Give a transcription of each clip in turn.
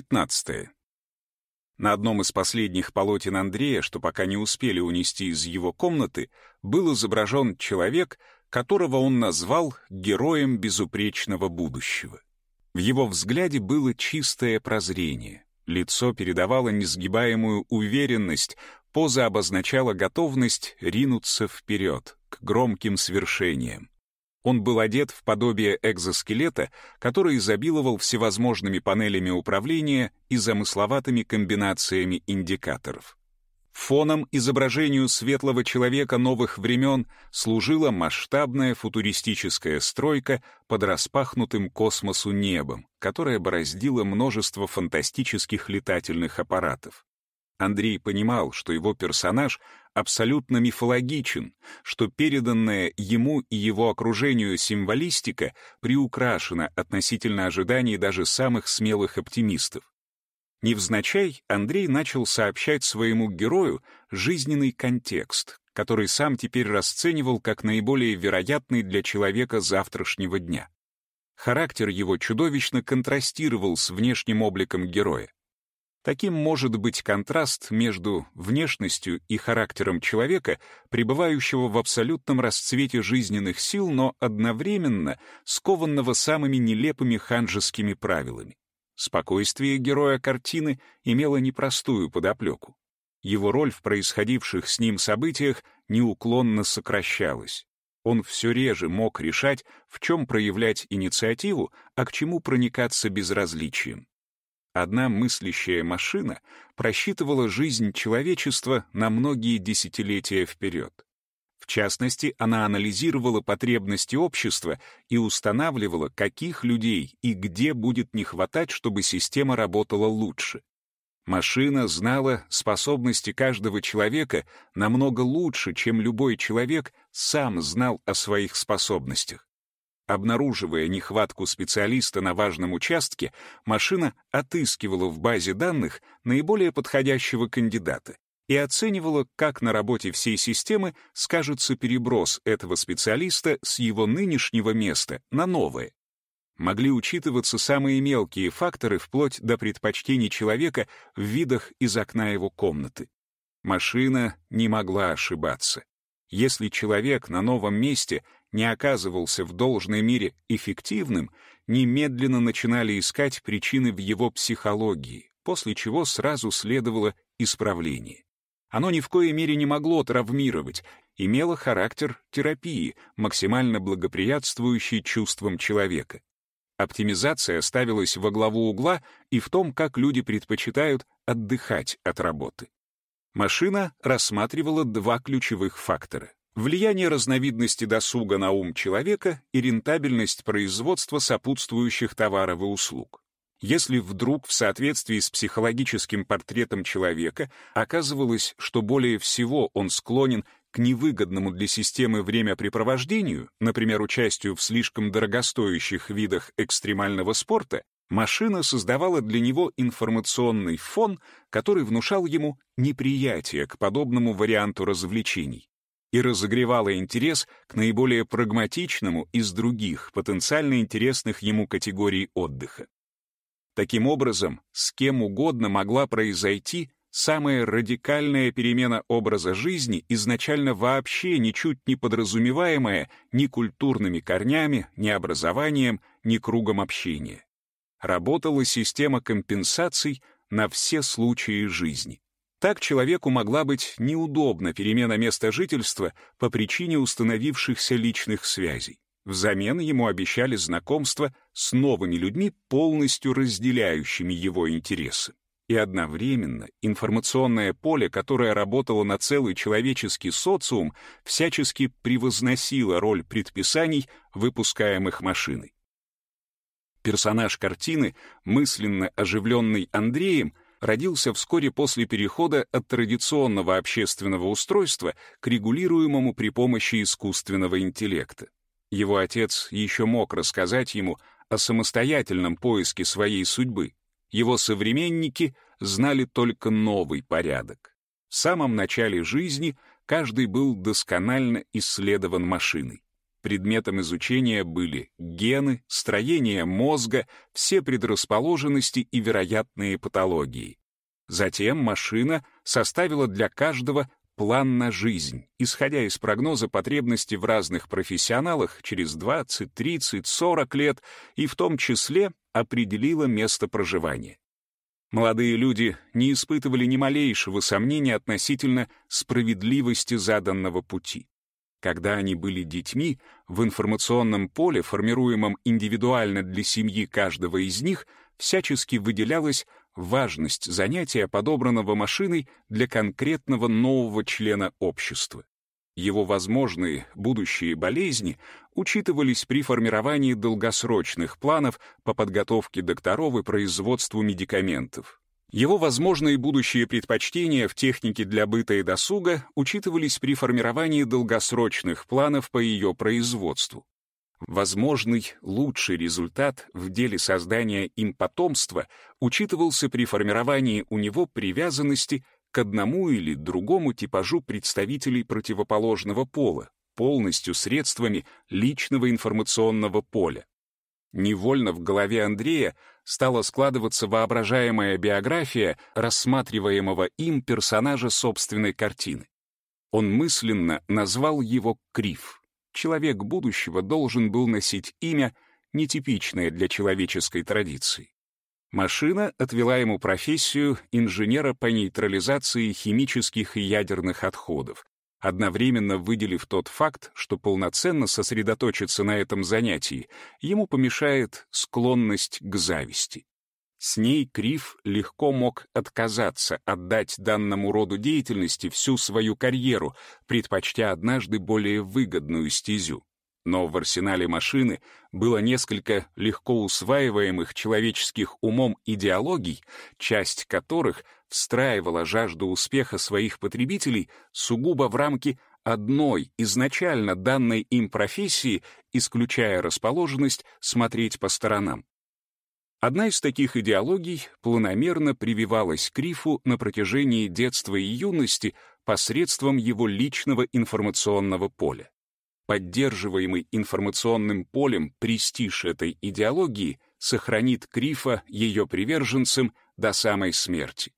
15. На одном из последних полотен Андрея, что пока не успели унести из его комнаты, был изображен человек, которого он назвал героем безупречного будущего. В его взгляде было чистое прозрение. Лицо передавало несгибаемую уверенность, поза обозначала готовность ринуться вперед, к громким свершениям. Он был одет в подобие экзоскелета, который изобиловал всевозможными панелями управления и замысловатыми комбинациями индикаторов. Фоном изображению светлого человека новых времен служила масштабная футуристическая стройка под распахнутым космосу небом, которая бороздила множество фантастических летательных аппаратов. Андрей понимал, что его персонаж абсолютно мифологичен, что переданная ему и его окружению символистика приукрашена относительно ожиданий даже самых смелых оптимистов. Невзначай Андрей начал сообщать своему герою жизненный контекст, который сам теперь расценивал как наиболее вероятный для человека завтрашнего дня. Характер его чудовищно контрастировал с внешним обликом героя. Таким может быть контраст между внешностью и характером человека, пребывающего в абсолютном расцвете жизненных сил, но одновременно скованного самыми нелепыми ханжескими правилами. Спокойствие героя картины имело непростую подоплеку. Его роль в происходивших с ним событиях неуклонно сокращалась. Он все реже мог решать, в чем проявлять инициативу, а к чему проникаться безразличием. Одна мыслящая машина просчитывала жизнь человечества на многие десятилетия вперед. В частности, она анализировала потребности общества и устанавливала, каких людей и где будет не хватать, чтобы система работала лучше. Машина знала способности каждого человека намного лучше, чем любой человек сам знал о своих способностях. Обнаруживая нехватку специалиста на важном участке, машина отыскивала в базе данных наиболее подходящего кандидата и оценивала, как на работе всей системы скажется переброс этого специалиста с его нынешнего места на новое. Могли учитываться самые мелкие факторы вплоть до предпочтений человека в видах из окна его комнаты. Машина не могла ошибаться. Если человек на новом месте — не оказывался в должной мере эффективным, немедленно начинали искать причины в его психологии, после чего сразу следовало исправление. Оно ни в коей мере не могло травмировать, имело характер терапии, максимально благоприятствующий чувствам человека. Оптимизация ставилась во главу угла и в том, как люди предпочитают отдыхать от работы. Машина рассматривала два ключевых фактора влияние разновидности досуга на ум человека и рентабельность производства сопутствующих товаров и услуг. Если вдруг в соответствии с психологическим портретом человека оказывалось, что более всего он склонен к невыгодному для системы времяпрепровождению, например, участию в слишком дорогостоящих видах экстремального спорта, машина создавала для него информационный фон, который внушал ему неприятие к подобному варианту развлечений и разогревала интерес к наиболее прагматичному из других потенциально интересных ему категорий отдыха. Таким образом, с кем угодно могла произойти самая радикальная перемена образа жизни, изначально вообще ничуть не подразумеваемая ни культурными корнями, ни образованием, ни кругом общения. Работала система компенсаций на все случаи жизни. Так человеку могла быть неудобна перемена места жительства по причине установившихся личных связей. Взамен ему обещали знакомство с новыми людьми, полностью разделяющими его интересы. И одновременно информационное поле, которое работало на целый человеческий социум, всячески превозносило роль предписаний, выпускаемых машиной. Персонаж картины, мысленно оживленный Андреем, — родился вскоре после перехода от традиционного общественного устройства к регулируемому при помощи искусственного интеллекта. Его отец еще мог рассказать ему о самостоятельном поиске своей судьбы. Его современники знали только новый порядок. В самом начале жизни каждый был досконально исследован машиной. Предметом изучения были гены, строение мозга, все предрасположенности и вероятные патологии. Затем машина составила для каждого план на жизнь, исходя из прогноза потребностей в разных профессионалах через 20, 30, 40 лет и в том числе определила место проживания. Молодые люди не испытывали ни малейшего сомнения относительно справедливости заданного пути. Когда они были детьми, в информационном поле, формируемом индивидуально для семьи каждого из них, всячески выделялась важность занятия, подобранного машиной для конкретного нового члена общества. Его возможные будущие болезни учитывались при формировании долгосрочных планов по подготовке докторов и производству медикаментов. Его возможные будущие предпочтения в технике для быта и досуга учитывались при формировании долгосрочных планов по ее производству. Возможный лучший результат в деле создания им потомства учитывался при формировании у него привязанности к одному или другому типажу представителей противоположного пола, полностью средствами личного информационного поля. Невольно в голове Андрея стала складываться воображаемая биография рассматриваемого им персонажа собственной картины. Он мысленно назвал его Крив. Человек будущего должен был носить имя, нетипичное для человеческой традиции. Машина отвела ему профессию инженера по нейтрализации химических и ядерных отходов, одновременно выделив тот факт, что полноценно сосредоточиться на этом занятии ему помешает склонность к зависти. С ней Крив легко мог отказаться отдать данному роду деятельности всю свою карьеру, предпочтя однажды более выгодную стезю. Но в арсенале машины было несколько легко усваиваемых человеческих умом идеологий, часть которых — встраивала жажду успеха своих потребителей сугубо в рамки одной, изначально данной им профессии, исключая расположенность смотреть по сторонам. Одна из таких идеологий планомерно прививалась к Рифу на протяжении детства и юности посредством его личного информационного поля. Поддерживаемый информационным полем престиж этой идеологии сохранит Крифа ее приверженцем до самой смерти.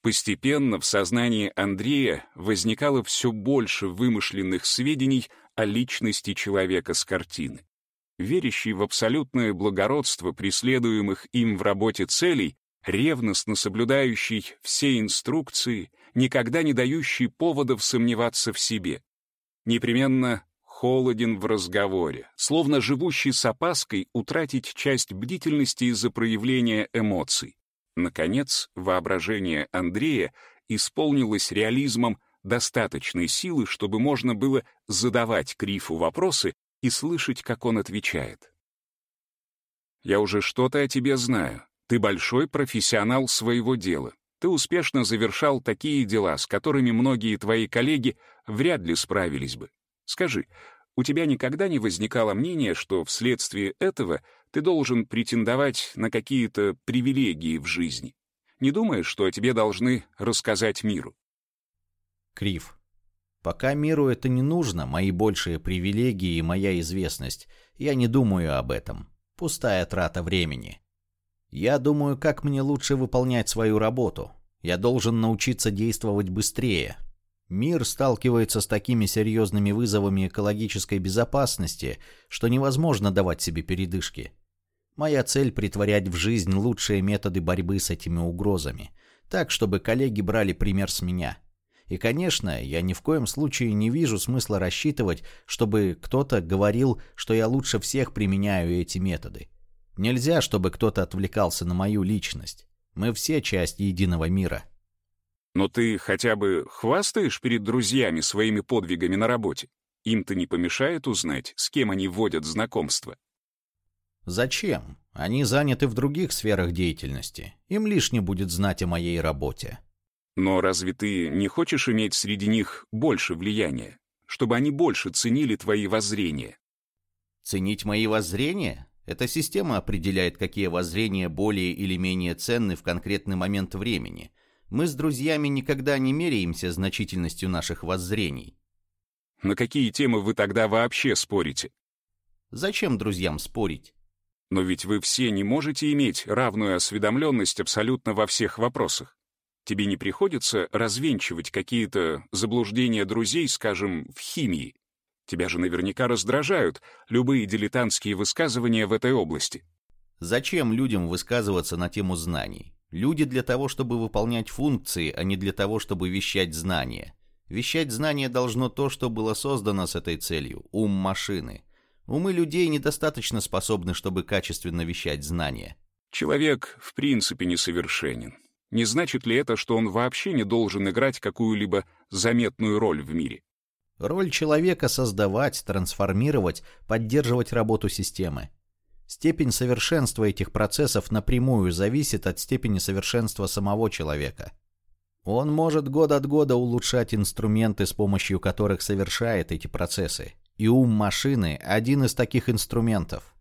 Постепенно в сознании Андрея возникало все больше вымышленных сведений о личности человека с картины. Верящий в абсолютное благородство преследуемых им в работе целей, ревностно соблюдающий все инструкции, никогда не дающий поводов сомневаться в себе. Непременно холоден в разговоре, словно живущий с опаской утратить часть бдительности из-за проявления эмоций. Наконец, воображение Андрея исполнилось реализмом достаточной силы, чтобы можно было задавать Крифу вопросы и слышать, как он отвечает. «Я уже что-то о тебе знаю. Ты большой профессионал своего дела. Ты успешно завершал такие дела, с которыми многие твои коллеги вряд ли справились бы. Скажи, у тебя никогда не возникало мнения, что вследствие этого ты должен претендовать на какие-то привилегии в жизни? Не думаешь, что о тебе должны рассказать миру? Крив. Пока миру это не нужно, мои большие привилегии и моя известность, я не думаю об этом. Пустая трата времени. Я думаю, как мне лучше выполнять свою работу. Я должен научиться действовать быстрее, Мир сталкивается с такими серьезными вызовами экологической безопасности, что невозможно давать себе передышки. Моя цель — притворять в жизнь лучшие методы борьбы с этими угрозами, так, чтобы коллеги брали пример с меня. И, конечно, я ни в коем случае не вижу смысла рассчитывать, чтобы кто-то говорил, что я лучше всех применяю эти методы. Нельзя, чтобы кто-то отвлекался на мою личность. Мы все часть единого мира. Но ты хотя бы хвастаешь перед друзьями своими подвигами на работе? Им-то не помешает узнать, с кем они вводят знакомство. Зачем? Они заняты в других сферах деятельности. Им лишне будет знать о моей работе. Но разве ты не хочешь иметь среди них больше влияния? Чтобы они больше ценили твои воззрения? Ценить мои воззрения? Эта система определяет, какие воззрения более или менее ценны в конкретный момент времени — мы с друзьями никогда не меряемся значительностью наших воззрений. На какие темы вы тогда вообще спорите? Зачем друзьям спорить? Но ведь вы все не можете иметь равную осведомленность абсолютно во всех вопросах. Тебе не приходится развенчивать какие-то заблуждения друзей, скажем, в химии. Тебя же наверняка раздражают любые дилетантские высказывания в этой области. Зачем людям высказываться на тему знаний? Люди для того, чтобы выполнять функции, а не для того, чтобы вещать знания. Вещать знания должно то, что было создано с этой целью – ум машины. Умы людей недостаточно способны, чтобы качественно вещать знания. Человек в принципе несовершенен. Не значит ли это, что он вообще не должен играть какую-либо заметную роль в мире? Роль человека — создавать, трансформировать, поддерживать работу системы. Степень совершенства этих процессов напрямую зависит от степени совершенства самого человека. Он может год от года улучшать инструменты, с помощью которых совершает эти процессы. И ум машины – один из таких инструментов.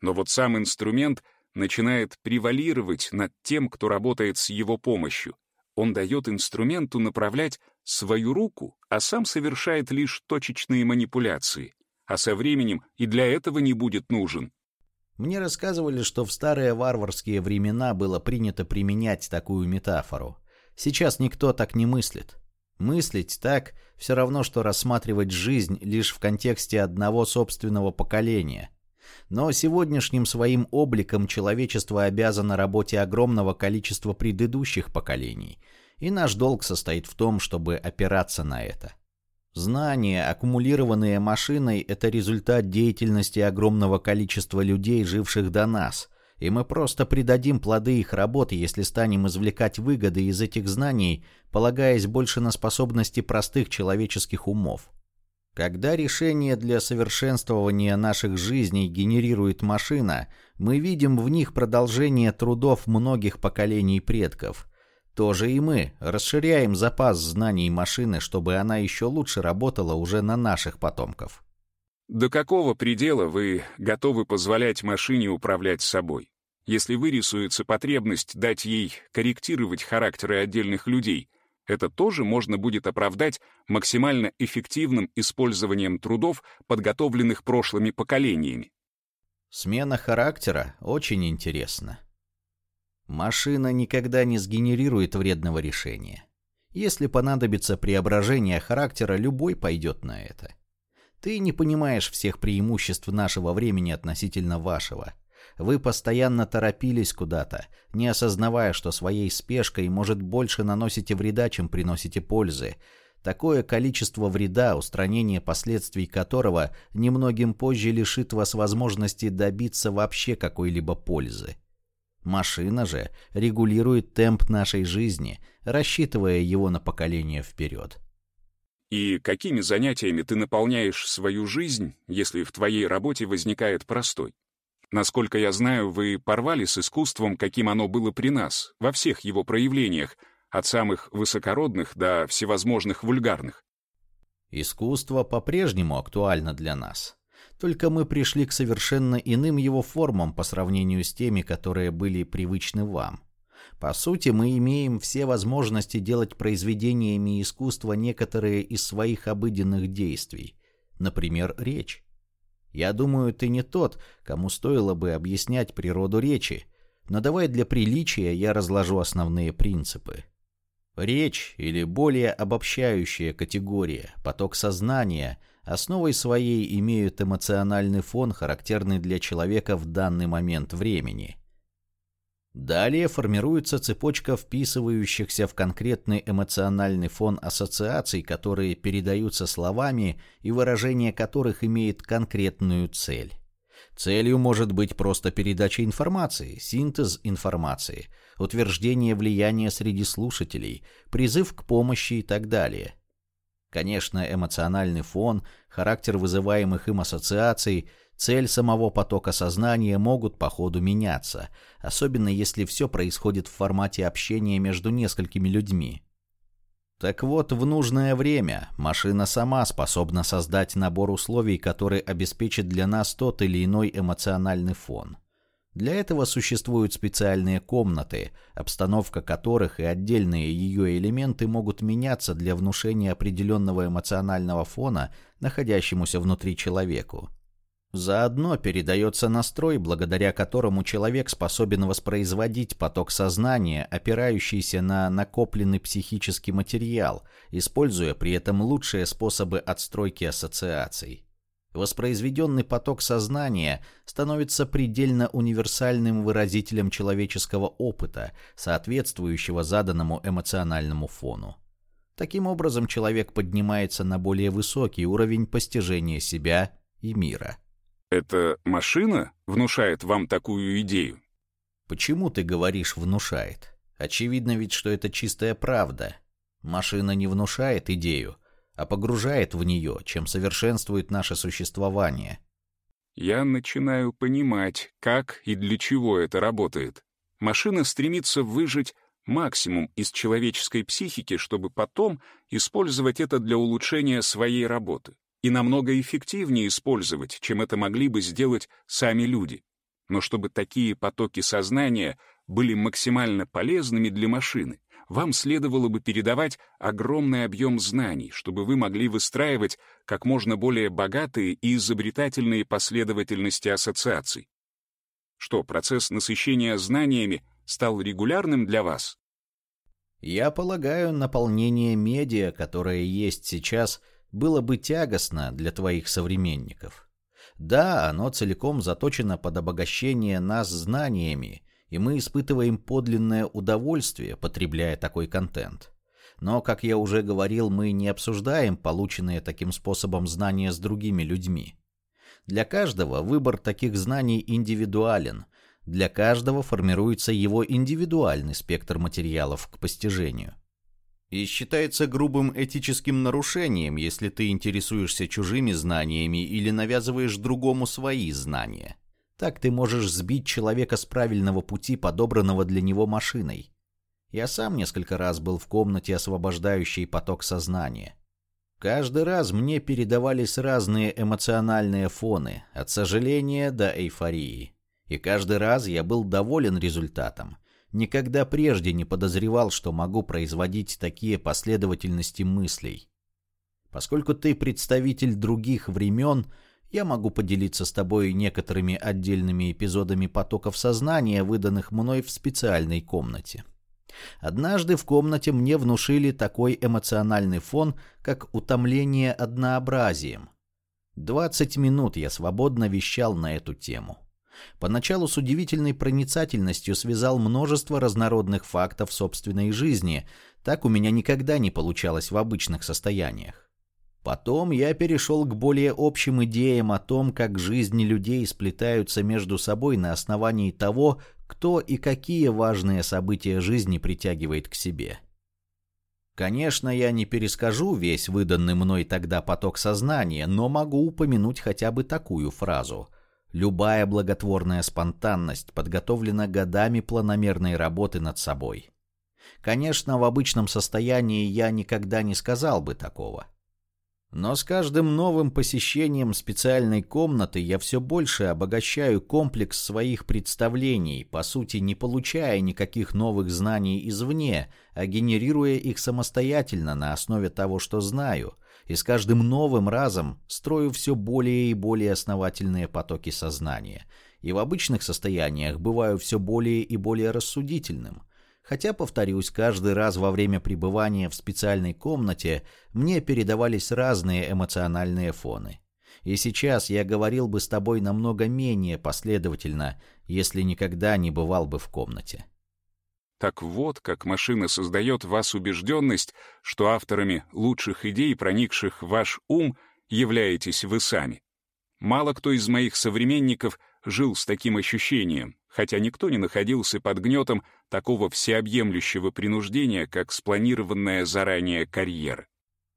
Но вот сам инструмент начинает превалировать над тем, кто работает с его помощью. Он дает инструменту направлять свою руку, а сам совершает лишь точечные манипуляции. А со временем и для этого не будет нужен. Мне рассказывали, что в старые варварские времена было принято применять такую метафору. Сейчас никто так не мыслит. Мыслить так все равно, что рассматривать жизнь лишь в контексте одного собственного поколения. Но сегодняшним своим обликом человечество обязано работе огромного количества предыдущих поколений, и наш долг состоит в том, чтобы опираться на это. Знания, аккумулированные машиной, это результат деятельности огромного количества людей, живших до нас, и мы просто придадим плоды их работы, если станем извлекать выгоды из этих знаний, полагаясь больше на способности простых человеческих умов. Когда решение для совершенствования наших жизней генерирует машина, мы видим в них продолжение трудов многих поколений предков. Тоже и мы расширяем запас знаний машины, чтобы она еще лучше работала уже на наших потомков. До какого предела вы готовы позволять машине управлять собой? Если вырисуется потребность дать ей корректировать характеры отдельных людей, это тоже можно будет оправдать максимально эффективным использованием трудов, подготовленных прошлыми поколениями. Смена характера очень интересна. Машина никогда не сгенерирует вредного решения. Если понадобится преображение характера, любой пойдет на это. Ты не понимаешь всех преимуществ нашего времени относительно вашего. Вы постоянно торопились куда-то, не осознавая, что своей спешкой, может, больше наносите вреда, чем приносите пользы. Такое количество вреда, устранение последствий которого немногим позже лишит вас возможности добиться вообще какой-либо пользы. Машина же регулирует темп нашей жизни, рассчитывая его на поколение вперед. И какими занятиями ты наполняешь свою жизнь, если в твоей работе возникает простой? Насколько я знаю, вы порвали с искусством, каким оно было при нас, во всех его проявлениях, от самых высокородных до всевозможных вульгарных. Искусство по-прежнему актуально для нас. Только мы пришли к совершенно иным его формам по сравнению с теми, которые были привычны вам. По сути, мы имеем все возможности делать произведениями искусства некоторые из своих обыденных действий. Например, речь. Я думаю, ты не тот, кому стоило бы объяснять природу речи, но давай для приличия я разложу основные принципы. Речь, или более обобщающая категория, поток сознания, основой своей имеют эмоциональный фон, характерный для человека в данный момент времени – Далее формируется цепочка вписывающихся в конкретный эмоциональный фон ассоциаций, которые передаются словами и выражение которых имеет конкретную цель. Целью может быть просто передача информации, синтез информации, утверждение влияния среди слушателей, призыв к помощи и так далее. Конечно, эмоциональный фон, характер вызываемых им ассоциаций – Цель самого потока сознания могут по ходу меняться, особенно если все происходит в формате общения между несколькими людьми. Так вот, в нужное время машина сама способна создать набор условий, который обеспечит для нас тот или иной эмоциональный фон. Для этого существуют специальные комнаты, обстановка которых и отдельные ее элементы могут меняться для внушения определенного эмоционального фона, находящемуся внутри человеку. Заодно передается настрой, благодаря которому человек способен воспроизводить поток сознания, опирающийся на накопленный психический материал, используя при этом лучшие способы отстройки ассоциаций. Воспроизведенный поток сознания становится предельно универсальным выразителем человеческого опыта, соответствующего заданному эмоциональному фону. Таким образом, человек поднимается на более высокий уровень постижения себя и мира. «Это машина внушает вам такую идею?» «Почему ты говоришь «внушает»? Очевидно ведь, что это чистая правда. Машина не внушает идею, а погружает в нее, чем совершенствует наше существование. Я начинаю понимать, как и для чего это работает. Машина стремится выжить максимум из человеческой психики, чтобы потом использовать это для улучшения своей работы. И намного эффективнее использовать, чем это могли бы сделать сами люди. Но чтобы такие потоки сознания были максимально полезными для машины, вам следовало бы передавать огромный объем знаний, чтобы вы могли выстраивать как можно более богатые и изобретательные последовательности ассоциаций. Что, процесс насыщения знаниями стал регулярным для вас? Я полагаю, наполнение медиа, которое есть сейчас, было бы тягостно для твоих современников. Да, оно целиком заточено под обогащение нас знаниями, и мы испытываем подлинное удовольствие, потребляя такой контент. Но, как я уже говорил, мы не обсуждаем полученные таким способом знания с другими людьми. Для каждого выбор таких знаний индивидуален, для каждого формируется его индивидуальный спектр материалов к постижению. И считается грубым этическим нарушением, если ты интересуешься чужими знаниями или навязываешь другому свои знания. Так ты можешь сбить человека с правильного пути, подобранного для него машиной. Я сам несколько раз был в комнате, освобождающей поток сознания. Каждый раз мне передавались разные эмоциональные фоны, от сожаления до эйфории. И каждый раз я был доволен результатом. Никогда прежде не подозревал, что могу производить такие последовательности мыслей. Поскольку ты представитель других времен, я могу поделиться с тобой некоторыми отдельными эпизодами потоков сознания, выданных мной в специальной комнате. Однажды в комнате мне внушили такой эмоциональный фон, как утомление однообразием. 20 минут я свободно вещал на эту тему. Поначалу с удивительной проницательностью связал множество разнородных фактов собственной жизни, так у меня никогда не получалось в обычных состояниях. Потом я перешел к более общим идеям о том, как жизни людей сплетаются между собой на основании того, кто и какие важные события жизни притягивает к себе. Конечно, я не перескажу весь выданный мной тогда поток сознания, но могу упомянуть хотя бы такую фразу. Любая благотворная спонтанность подготовлена годами планомерной работы над собой. Конечно, в обычном состоянии я никогда не сказал бы такого. Но с каждым новым посещением специальной комнаты я все больше обогащаю комплекс своих представлений, по сути не получая никаких новых знаний извне, а генерируя их самостоятельно на основе того, что знаю, и с каждым новым разом строю все более и более основательные потоки сознания, и в обычных состояниях бываю все более и более рассудительным – Хотя, повторюсь, каждый раз во время пребывания в специальной комнате мне передавались разные эмоциональные фоны. И сейчас я говорил бы с тобой намного менее последовательно, если никогда не бывал бы в комнате. Так вот, как машина создает в вас убежденность, что авторами лучших идей, проникших в ваш ум, являетесь вы сами. Мало кто из моих современников жил с таким ощущением, хотя никто не находился под гнетом такого всеобъемлющего принуждения, как спланированная заранее карьера.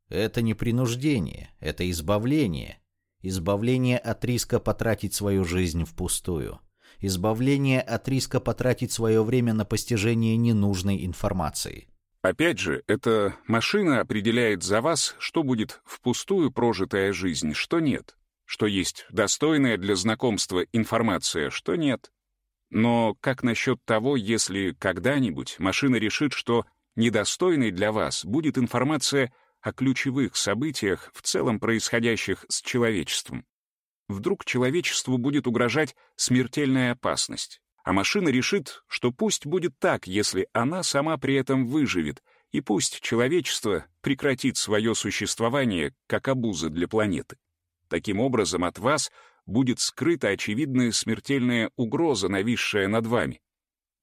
Это не принуждение, это избавление. Избавление от риска потратить свою жизнь впустую. Избавление от риска потратить свое время на постижение ненужной информации. Опять же, эта машина определяет за вас, что будет впустую прожитая жизнь, что нет, что есть достойная для знакомства информация, что нет. Но как насчет того, если когда-нибудь машина решит, что недостойной для вас будет информация о ключевых событиях, в целом происходящих с человечеством? Вдруг человечеству будет угрожать смертельная опасность, а машина решит, что пусть будет так, если она сама при этом выживет, и пусть человечество прекратит свое существование как обуза для планеты. Таким образом, от вас будет скрыта очевидная смертельная угроза, нависшая над вами.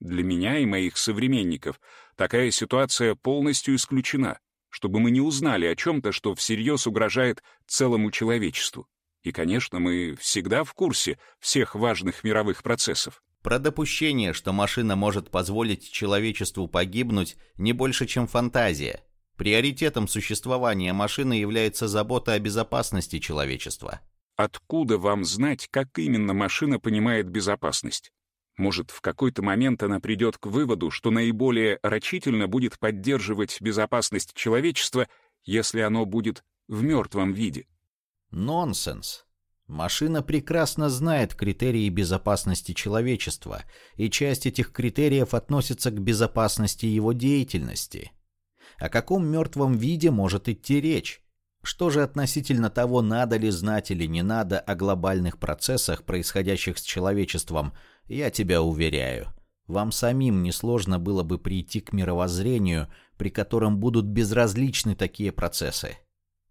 Для меня и моих современников такая ситуация полностью исключена, чтобы мы не узнали о чем-то, что всерьез угрожает целому человечеству. И, конечно, мы всегда в курсе всех важных мировых процессов. Про допущение, что машина может позволить человечеству погибнуть, не больше, чем фантазия. Приоритетом существования машины является забота о безопасности человечества. Откуда вам знать, как именно машина понимает безопасность? Может, в какой-то момент она придет к выводу, что наиболее рачительно будет поддерживать безопасность человечества, если оно будет в мертвом виде. Нонсенс. Машина прекрасно знает критерии безопасности человечества, и часть этих критериев относится к безопасности его деятельности. О каком мертвом виде может идти речь? Что же относительно того, надо ли знать или не надо о глобальных процессах, происходящих с человечеством, я тебя уверяю. Вам самим несложно было бы прийти к мировоззрению, при котором будут безразличны такие процессы.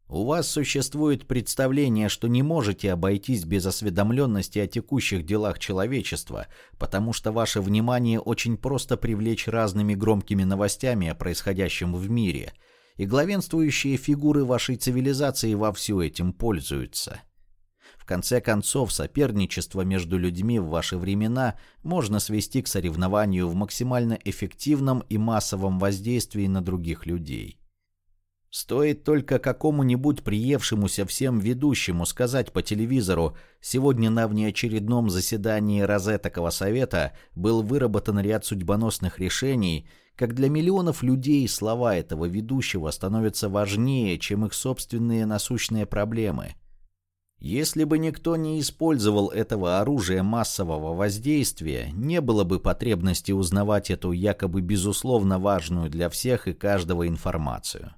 У вас существует представление, что не можете обойтись без осведомленности о текущих делах человечества, потому что ваше внимание очень просто привлечь разными громкими новостями о происходящем в мире, и главенствующие фигуры вашей цивилизации вовсю этим пользуются. В конце концов, соперничество между людьми в ваши времена можно свести к соревнованию в максимально эффективном и массовом воздействии на других людей. Стоит только какому-нибудь приевшемуся всем ведущему сказать по телевизору «Сегодня на внеочередном заседании Розетокова совета был выработан ряд судьбоносных решений», как для миллионов людей слова этого ведущего становятся важнее, чем их собственные насущные проблемы. Если бы никто не использовал этого оружия массового воздействия, не было бы потребности узнавать эту якобы безусловно важную для всех и каждого информацию.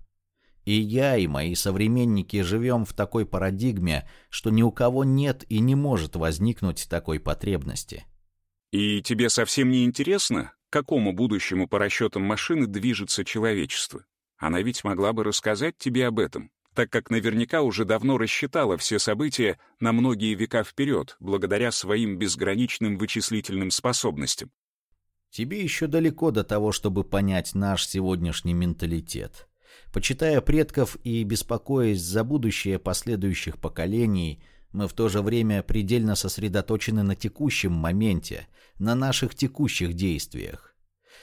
И я, и мои современники живем в такой парадигме, что ни у кого нет и не может возникнуть такой потребности. И тебе совсем не интересно, какому будущему по расчетам машины движется человечество? Она ведь могла бы рассказать тебе об этом, так как наверняка уже давно рассчитала все события на многие века вперед, благодаря своим безграничным вычислительным способностям. Тебе еще далеко до того, чтобы понять наш сегодняшний менталитет. Почитая предков и беспокоясь за будущее последующих поколений, мы в то же время предельно сосредоточены на текущем моменте, на наших текущих действиях.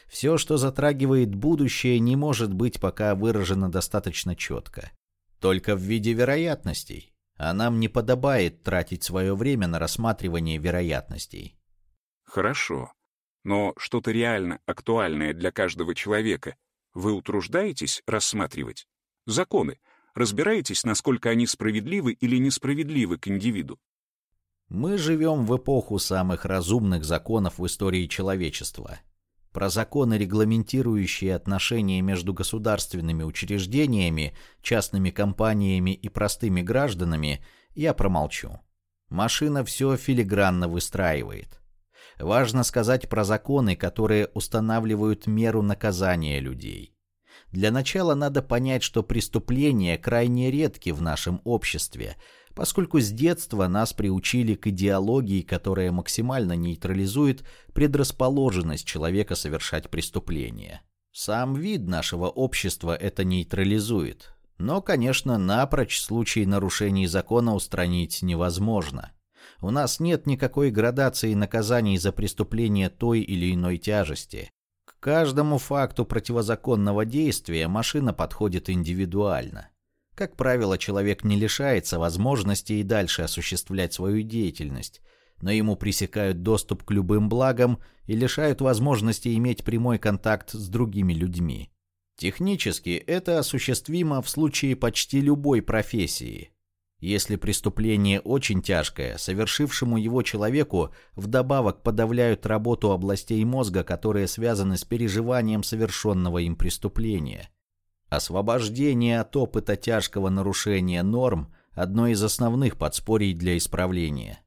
Все, что затрагивает будущее, не может быть пока выражено достаточно четко. Только в виде вероятностей. А нам не подобает тратить свое время на рассматривание вероятностей. Хорошо. Но что-то реально актуальное для каждого человека вы утруждаетесь рассматривать? Законы. Разбираетесь, насколько они справедливы или несправедливы к индивиду? Мы живем в эпоху самых разумных законов в истории человечества. Про законы, регламентирующие отношения между государственными учреждениями, частными компаниями и простыми гражданами, я промолчу. Машина все филигранно выстраивает. Важно сказать про законы, которые устанавливают меру наказания людей. Для начала надо понять, что преступления крайне редки в нашем обществе, поскольку с детства нас приучили к идеологии, которая максимально нейтрализует предрасположенность человека совершать преступления. Сам вид нашего общества это нейтрализует. Но, конечно, напрочь случаи нарушений закона устранить невозможно. У нас нет никакой градации наказаний за преступление той или иной тяжести. Каждому факту противозаконного действия машина подходит индивидуально. Как правило, человек не лишается возможности и дальше осуществлять свою деятельность, но ему пресекают доступ к любым благам и лишают возможности иметь прямой контакт с другими людьми. Технически это осуществимо в случае почти любой профессии. Если преступление очень тяжкое, совершившему его человеку вдобавок подавляют работу областей мозга, которые связаны с переживанием совершенного им преступления. Освобождение от опыта тяжкого нарушения норм – одно из основных подспорий для исправления.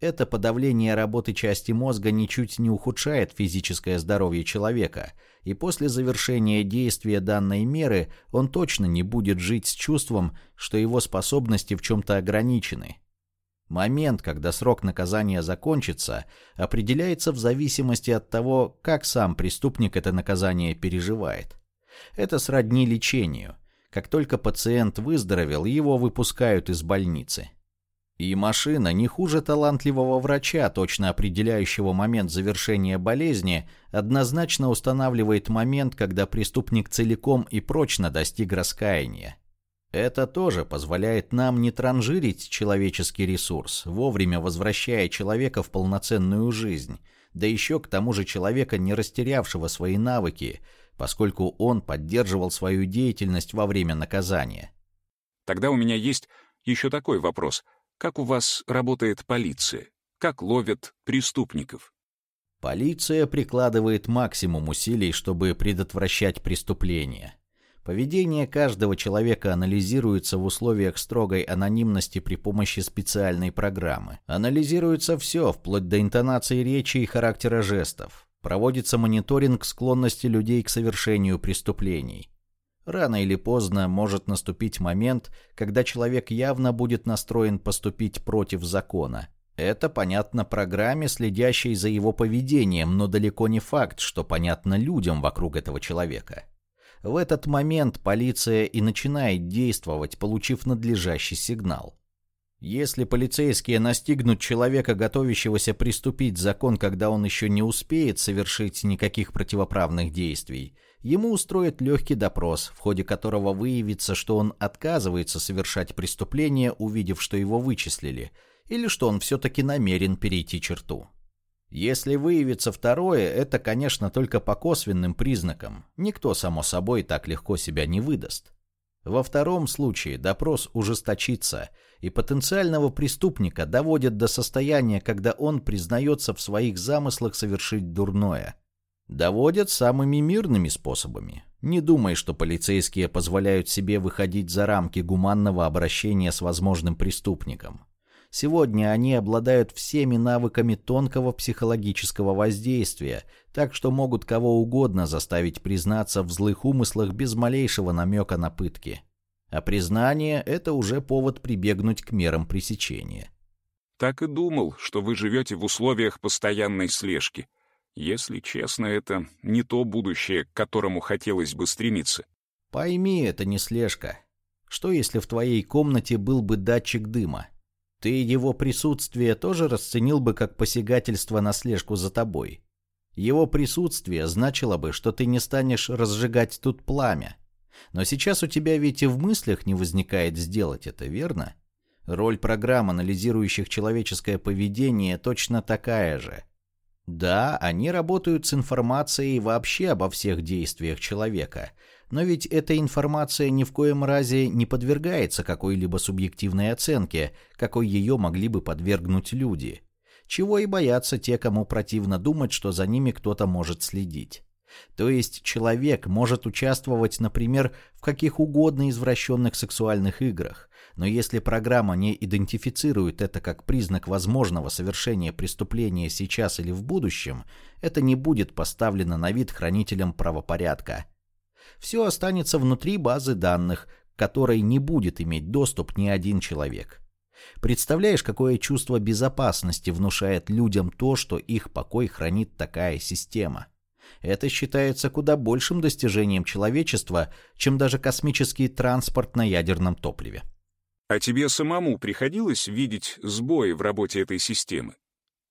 Это подавление работы части мозга ничуть не ухудшает физическое здоровье человека, и после завершения действия данной меры он точно не будет жить с чувством, что его способности в чем-то ограничены. Момент, когда срок наказания закончится, определяется в зависимости от того, как сам преступник это наказание переживает. Это сродни лечению. Как только пациент выздоровел, его выпускают из больницы. И машина не хуже талантливого врача, точно определяющего момент завершения болезни, однозначно устанавливает момент, когда преступник целиком и прочно достиг раскаяния. Это тоже позволяет нам не транжирить человеческий ресурс, вовремя возвращая человека в полноценную жизнь, да еще к тому же человека, не растерявшего свои навыки, поскольку он поддерживал свою деятельность во время наказания. Тогда у меня есть еще такой вопрос — как у вас работает полиция? Как ловят преступников? Полиция прикладывает максимум усилий, чтобы предотвращать преступления. Поведение каждого человека анализируется в условиях строгой анонимности при помощи специальной программы. Анализируется все, вплоть до интонации речи и характера жестов. Проводится мониторинг склонности людей к совершению преступлений. Рано или поздно может наступить момент, когда человек явно будет настроен поступить против закона. Это понятно программе, следящей за его поведением, но далеко не факт, что понятно людям вокруг этого человека. В этот момент полиция и начинает действовать, получив надлежащий сигнал. Если полицейские настигнут человека, готовящегося приступить закон, когда он еще не успеет совершить никаких противоправных действий, ему устроят легкий допрос, в ходе которого выявится, что он отказывается совершать преступление, увидев, что его вычислили, или что он все-таки намерен перейти черту. Если выявится второе, это, конечно, только по косвенным признакам. Никто, само собой, так легко себя не выдаст. Во втором случае допрос ужесточится, и потенциального преступника доводят до состояния, когда он признается в своих замыслах совершить дурное. Доводят самыми мирными способами. Не думай, что полицейские позволяют себе выходить за рамки гуманного обращения с возможным преступником. Сегодня они обладают всеми навыками тонкого психологического воздействия, так что могут кого угодно заставить признаться в злых умыслах без малейшего намека на пытки. А признание – это уже повод прибегнуть к мерам пресечения. Так и думал, что вы живете в условиях постоянной слежки. Если честно, это не то будущее, к которому хотелось бы стремиться. Пойми, это не слежка. Что если в твоей комнате был бы датчик дыма? Ты его присутствие тоже расценил бы как посягательство на слежку за тобой. Его присутствие значило бы, что ты не станешь разжигать тут пламя. Но сейчас у тебя ведь и в мыслях не возникает сделать это, верно? Роль программ, анализирующих человеческое поведение, точно такая же. Да, они работают с информацией вообще обо всех действиях человека – но ведь эта информация ни в коем разе не подвергается какой-либо субъективной оценке, какой ее могли бы подвергнуть люди. Чего и боятся те, кому противно думать, что за ними кто-то может следить. То есть человек может участвовать, например, в каких угодно извращенных сексуальных играх, но если программа не идентифицирует это как признак возможного совершения преступления сейчас или в будущем, это не будет поставлено на вид хранителям правопорядка – все останется внутри базы данных, к которой не будет иметь доступ ни один человек. Представляешь, какое чувство безопасности внушает людям то, что их покой хранит такая система? Это считается куда большим достижением человечества, чем даже космический транспорт на ядерном топливе. А тебе самому приходилось видеть сбои в работе этой системы?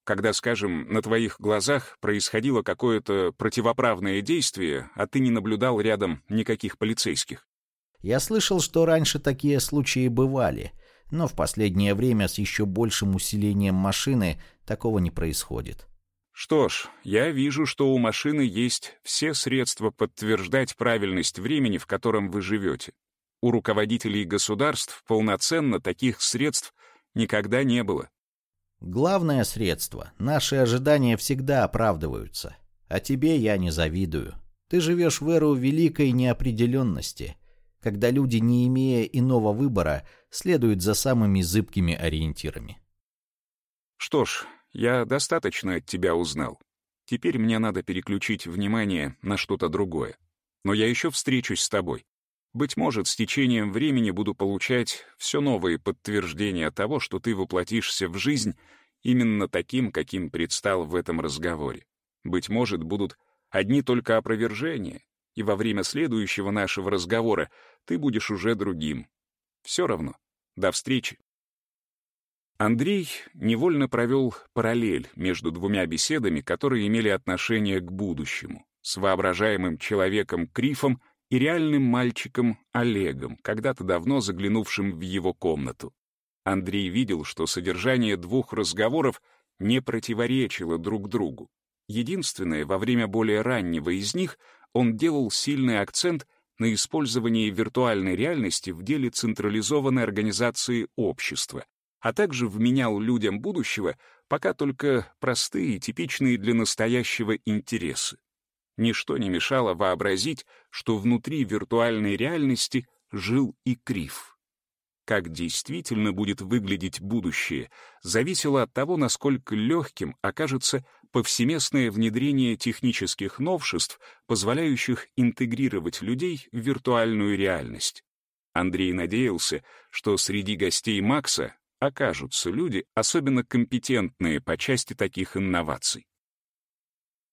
когда, скажем, на твоих глазах происходило какое-то противоправное действие, а ты не наблюдал рядом никаких полицейских? Я слышал, что раньше такие случаи бывали, но в последнее время с еще большим усилением машины такого не происходит. Что ж, я вижу, что у машины есть все средства подтверждать правильность времени, в котором вы живете. У руководителей государств полноценно таких средств никогда не было. Главное средство — наши ожидания всегда оправдываются. А тебе я не завидую. Ты живешь в эру великой неопределенности, когда люди, не имея иного выбора, следуют за самыми зыбкими ориентирами. Что ж, я достаточно от тебя узнал. Теперь мне надо переключить внимание на что-то другое. Но я еще встречусь с тобой. Быть может, с течением времени буду получать все новые подтверждения того, что ты воплотишься в жизнь именно таким, каким предстал в этом разговоре. Быть может, будут одни только опровержения, и во время следующего нашего разговора ты будешь уже другим. Все равно. До встречи. Андрей невольно провел параллель между двумя беседами, которые имели отношение к будущему, с воображаемым человеком Крифом и реальным мальчиком Олегом, когда-то давно заглянувшим в его комнату. Андрей видел, что содержание двух разговоров не противоречило друг другу. Единственное, во время более раннего из них он делал сильный акцент на использовании виртуальной реальности в деле централизованной организации общества, а также вменял людям будущего пока только простые, типичные для настоящего интересы. Ничто не мешало вообразить, что внутри виртуальной реальности жил и Крив. Как действительно будет выглядеть будущее, зависело от того, насколько легким окажется повсеместное внедрение технических новшеств, позволяющих интегрировать людей в виртуальную реальность. Андрей надеялся, что среди гостей Макса окажутся люди, особенно компетентные по части таких инноваций.